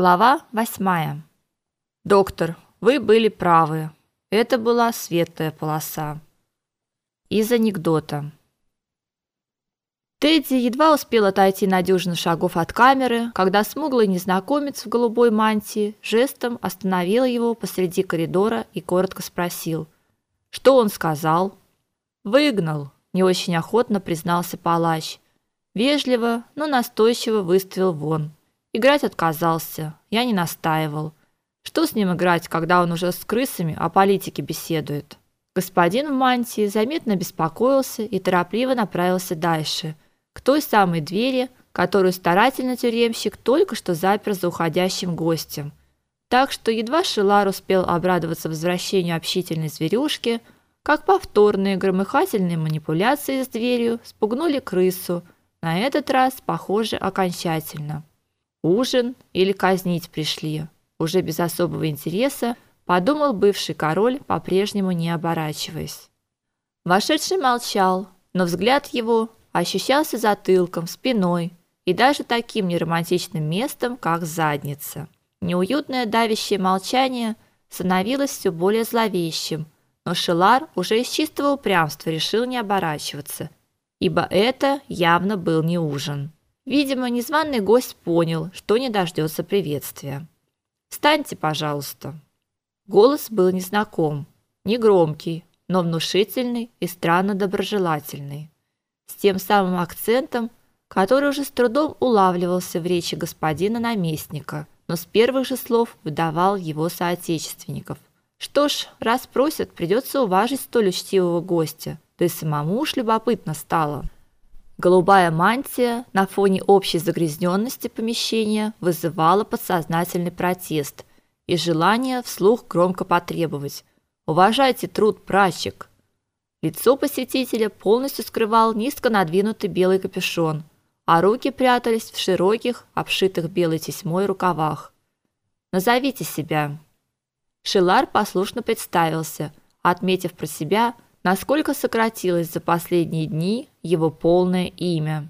Глава восьмая. Доктор, вы были правы. Это была светлая полоса. Из анекдота. Тедди едва успел отойти на дюжину шагов от камеры, когда смуглый незнакомец в голубой мантии жестом остановил его посреди коридора и коротко спросил: "Что он сказал?" "Выгнал", не очень охотно признался палач. Вежливо, но настойчиво выставил вон. Играть отказался. Я не настаивал. Что с ним играть, когда он уже с крысами о политике беседует? Господин в мантии заметно беспокоился и торопливо направился дальше, к той самой двери, которую старательно тюремщик только что запер за уходящим гостем. Так что едва Шилар успел обрадоваться возвращению общительной зверюшки, как повторные громыхательные манипуляции с дверью спугнули крысу, на этот раз, похоже, окончательно. Ужин или казнить пришли. Уже без особого интереса подумал бывший король, по-прежнему не оборачиваясь. Вошедший молчал, но взгляд его ощущался затылком, спиной и даже таким неромантичным местом, как задница. Неуютное давящее молчание становилось все более зловещим, но Шелар уже из чистого упрямства решил не оборачиваться, ибо это явно был не ужин. Видимо, незваный гость понял, что не дождется приветствия. "Встаньте, пожалуйста". Голос был незнаком, не громкий, но внушительный и странно доброжелательный, с тем самым акцентом, который уже с трудом улавливался в речи господина наместника, но с первых же слов выдавал его соотечественников. Что ж, раз просят, придется уважить столь учтивого гостя, да и самому уж любопытно стало. Голубая мантия на фоне общей загрязненности помещения вызывала подсознательный протест и желание вслух громко потребовать: "Уважайте труд прачек". Лицо посетителя полностью скрывал низко надвинутый белый капюшон, а руки прятались в широких, обшитых белой тесьмой рукавах. "Назовите себя". Шилар послушно представился, отметив про себя, насколько сократилось за последние дни его полное имя.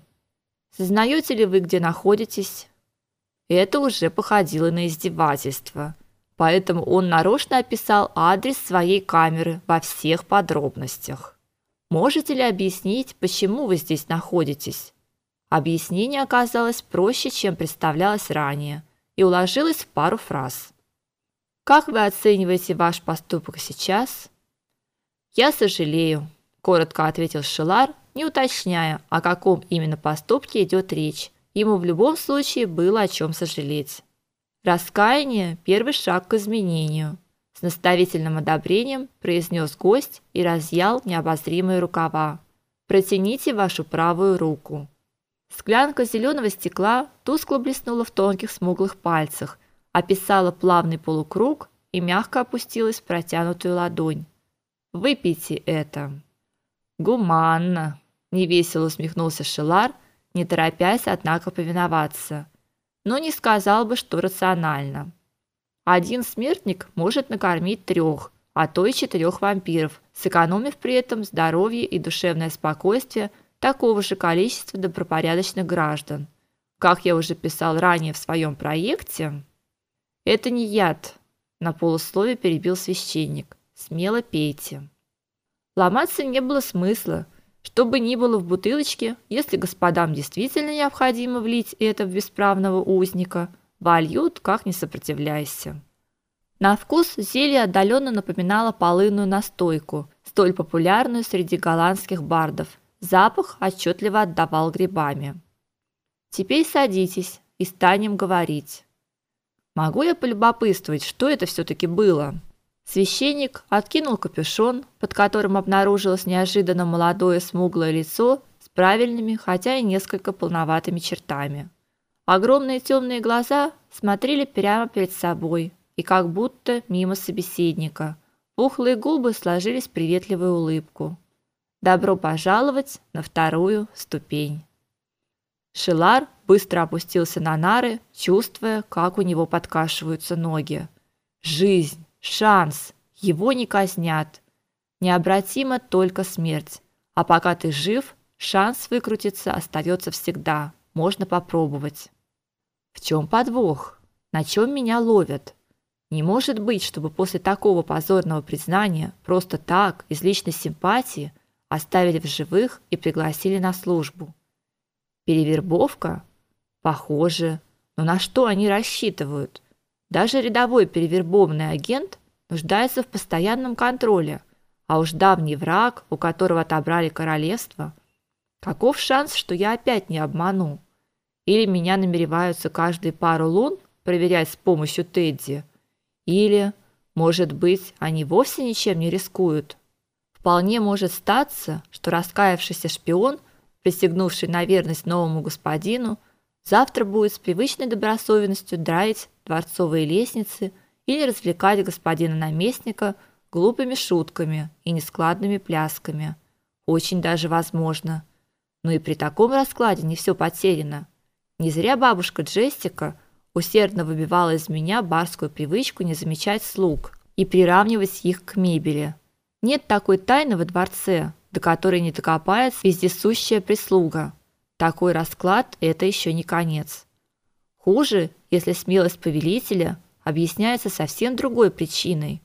Сознаете ли вы, где находитесь? Это уже походило на издевательство. Поэтому он нарочно описал адрес своей камеры во всех подробностях. Можете ли объяснить, почему вы здесь находитесь? Объяснение оказалось проще, чем представлялось ранее, и уложилось в пару фраз. Как вы оцениваете ваш поступок сейчас? Я сожалею, коротко ответил Шилар, не уточняя, о каком именно поступке идет речь. Ему в любом случае было о чем сожалеть. Раскаяние первый шаг к изменению, с наставительным одобрением произнес гость и разъял необозримые рукава. Протяните вашу правую руку. Склянка зеленого стекла тускло блеснула в тонких смуглых пальцах, описала плавный полукруг и мягко опустилась в протянутую ладонь. Выпейте это. Гуманно, невесело усмехнулся Шелар, не торопясь, однако, повиноваться. Но не сказал бы, что рационально. Один смертник может накормить трех, а то и четырех вампиров, сэкономив при этом здоровье и душевное спокойствие такого же количества добропорядочных граждан. Как я уже писал ранее в своем проекте, это не яд, на полуслове перебил священник. Смело пейте. Ломаться не было смысла. Что бы ни было в бутылочке, если господам действительно необходимо влить это в бесправного узника, вольют, как не сопротивляйся. На вкус зелье отдаленно напоминало полынную настойку, столь популярную среди голландских бардов. Запах отчетливо отдавал грибами. Теперь садитесь и станем говорить. Могу я полюбопытствовать, что это все таки было? Священник откинул капюшон, под которым обнаружилось неожиданно молодое смуглое лицо с правильными, хотя и несколько полноватыми чертами. Огромные темные глаза смотрели прямо перед собой и как будто мимо собеседника. Пухлые губы сложились в приветливую улыбку. Добро пожаловать на вторую ступень. Шилар быстро опустился на нары, чувствуя, как у него подкашиваются ноги. Жизнь Шанс. Его не казнят. Необратима только смерть. А пока ты жив, шанс выкрутиться остается всегда. Можно попробовать. В чем подвох? На чем меня ловят? Не может быть, чтобы после такого позорного признания просто так, из личной симпатии, оставили в живых и пригласили на службу. Перевербовка? Похоже. Но на что они рассчитывают? Даже рядовой перевербованный агент нуждается в постоянном контроле, а уж давний враг, у которого отобрали королевство, каков шанс, что я опять не обману? Или меня намереваются каждые пару лун проверять с помощью Тедди? Или, может быть, они вовсе ничем не рискуют? Вполне может статься, что раскаявшийся шпион, присягнувший на верность новому господину, завтра будет с привычной добросовестностью драить дворцовые лестницы или развлекать господина наместника глупыми шутками и нескладными плясками. Очень даже возможно. Но и при таком раскладе не все потеряно. Не зря бабушка Джессика усердно выбивала из меня барскую привычку не замечать слуг и приравнивать их к мебели. Нет такой тайны во дворце, до которой не докопается вездесущая прислуга. Такой расклад это еще не конец. Хуже, если смелость повелителя объясняется совсем другой причиной.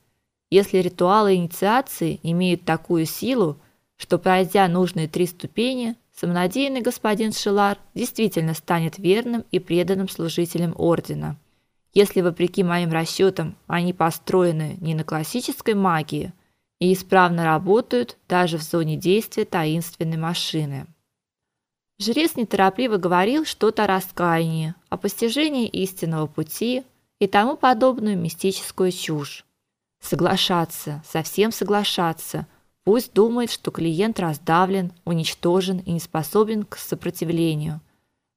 Если ритуалы инициации имеют такую силу, что пройдя нужные три ступени, самонадеянный господин Шилар действительно станет верным и преданным служителем ордена. Если вопреки моим расчетам они построены не на классической магии, и исправно работают даже в зоне действия таинственной машины. Жрец неторопливо говорил что-то о раскаянии, о постижении истинного пути и тому подобную мистическую чушь. Соглашаться, совсем соглашаться. Пусть думает, что клиент раздавлен, уничтожен и не способен к сопротивлению.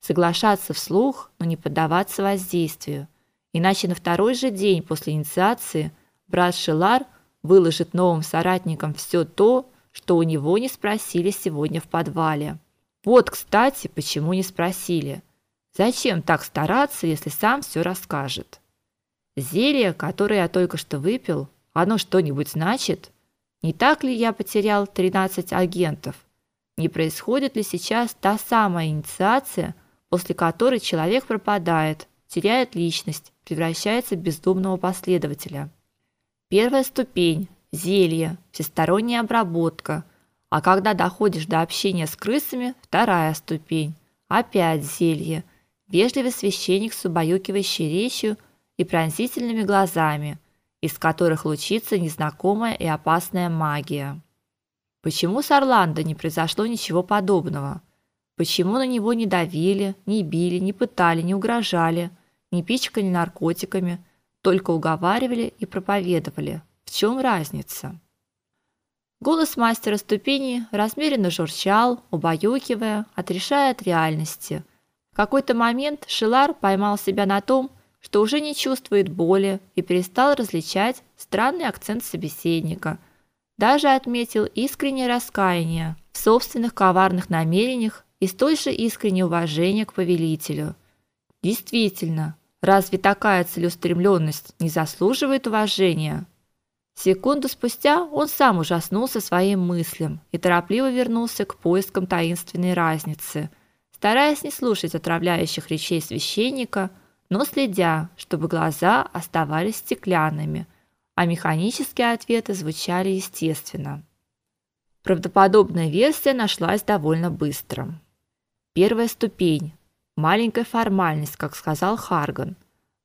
Соглашаться вслух, но не поддаваться воздействию. Иначе на второй же день после инициации брат Шелар – выложит новым соратникам все то, что у него не спросили сегодня в подвале. Вот, кстати, почему не спросили. Зачем так стараться, если сам все расскажет? Зелье, которое я только что выпил, оно что-нибудь значит? Не так ли я потерял 13 агентов? Не происходит ли сейчас та самая инициация, после которой человек пропадает, теряет личность, превращается в бездумного последователя? Первая ступень зелье, всесторонняя обработка. А когда доходишь до общения с крысами, вторая ступень опять зелье. Вежливый священник с убаюкивающей речью и пронзительными глазами, из которых лучится незнакомая и опасная магия. Почему с Орландо не произошло ничего подобного? Почему на него не давили, не били, не пытали, не угрожали, не пичкали наркотиками? только уговаривали и проповедовали. В чем разница? Голос мастера ступени размеренно журчал, убаюкивая, отрешая от реальности. В какой-то момент Шилар поймал себя на том, что уже не чувствует боли и перестал различать странный акцент собеседника. Даже отметил искреннее раскаяние в собственных коварных намерениях и столь же искреннее уважение к повелителю. Действительно, Разве такая целеустремленность не заслуживает уважения? Секунду спустя он сам ужаснулся своим мыслям и торопливо вернулся к поискам таинственной разницы, стараясь не слушать отравляющих речей священника, но следя, чтобы глаза оставались стеклянными, а механические ответы звучали естественно. Правдоподобная версия нашлась довольно быстро. Первая ступень Маленькая формальность, как сказал Харган.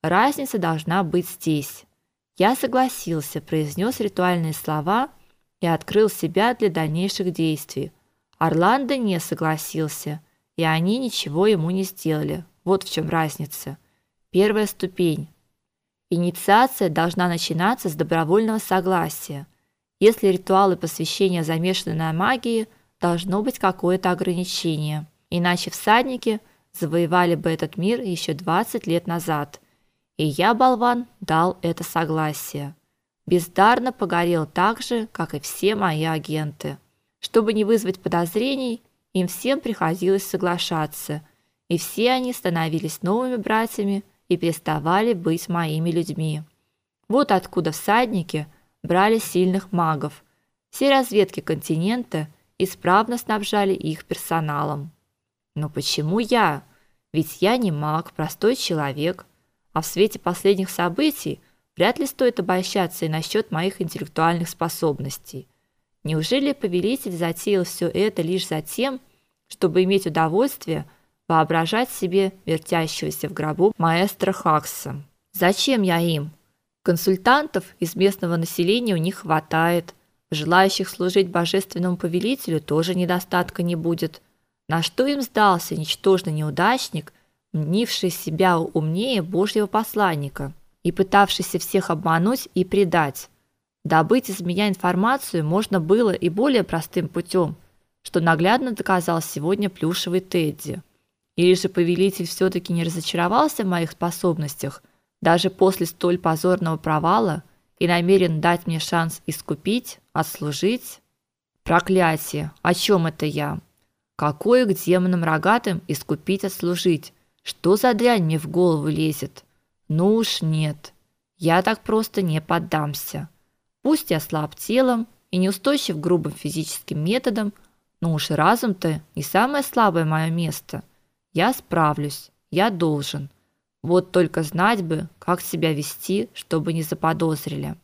Разница должна быть здесь. Я согласился, произнес ритуальные слова и открыл себя для дальнейших действий. Орландо не согласился, и они ничего ему не сделали. Вот в чем разница. Первая ступень. Инициация должна начинаться с добровольного согласия. Если ритуалы посвящения замешаны на магии, должно быть какое-то ограничение. Иначе всадники – завоевали бы этот мир еще 20 лет назад. И я, болван, дал это согласие. Бездарно погорел так же, как и все мои агенты. Чтобы не вызвать подозрений, им всем приходилось соглашаться, и все они становились новыми братьями и переставали быть моими людьми. Вот откуда всадники брали сильных магов. Все разведки континента исправно снабжали их персоналом. Но почему я? Ведь я не маг, простой человек. А в свете последних событий вряд ли стоит обольщаться и насчет моих интеллектуальных способностей. Неужели повелитель затеял все это лишь за тем, чтобы иметь удовольствие воображать себе вертящегося в гробу маэстро Хакса? Зачем я им? Консультантов из местного населения у них хватает. Желающих служить божественному повелителю тоже недостатка не будет. На что им сдался ничтожный неудачник, мнивший себя умнее Божьего посланника и пытавшийся всех обмануть и предать? Добыть из меня информацию можно было и более простым путем, что наглядно доказал сегодня плюшевый Тедди. Или же повелитель все таки не разочаровался в моих способностях – даже после столь позорного провала и намерен дать мне шанс искупить, отслужить. Проклятие! О чем это я? Какое к демонам рогатым искупить, отслужить? Что за дрянь мне в голову лезет? Ну уж нет. Я так просто не поддамся. Пусть я слаб телом и неустойчив грубым физическим методом, но уж разум-то не самое слабое мое место. Я справлюсь. Я должен. Вот только знать бы, как себя вести, чтобы не заподозрили.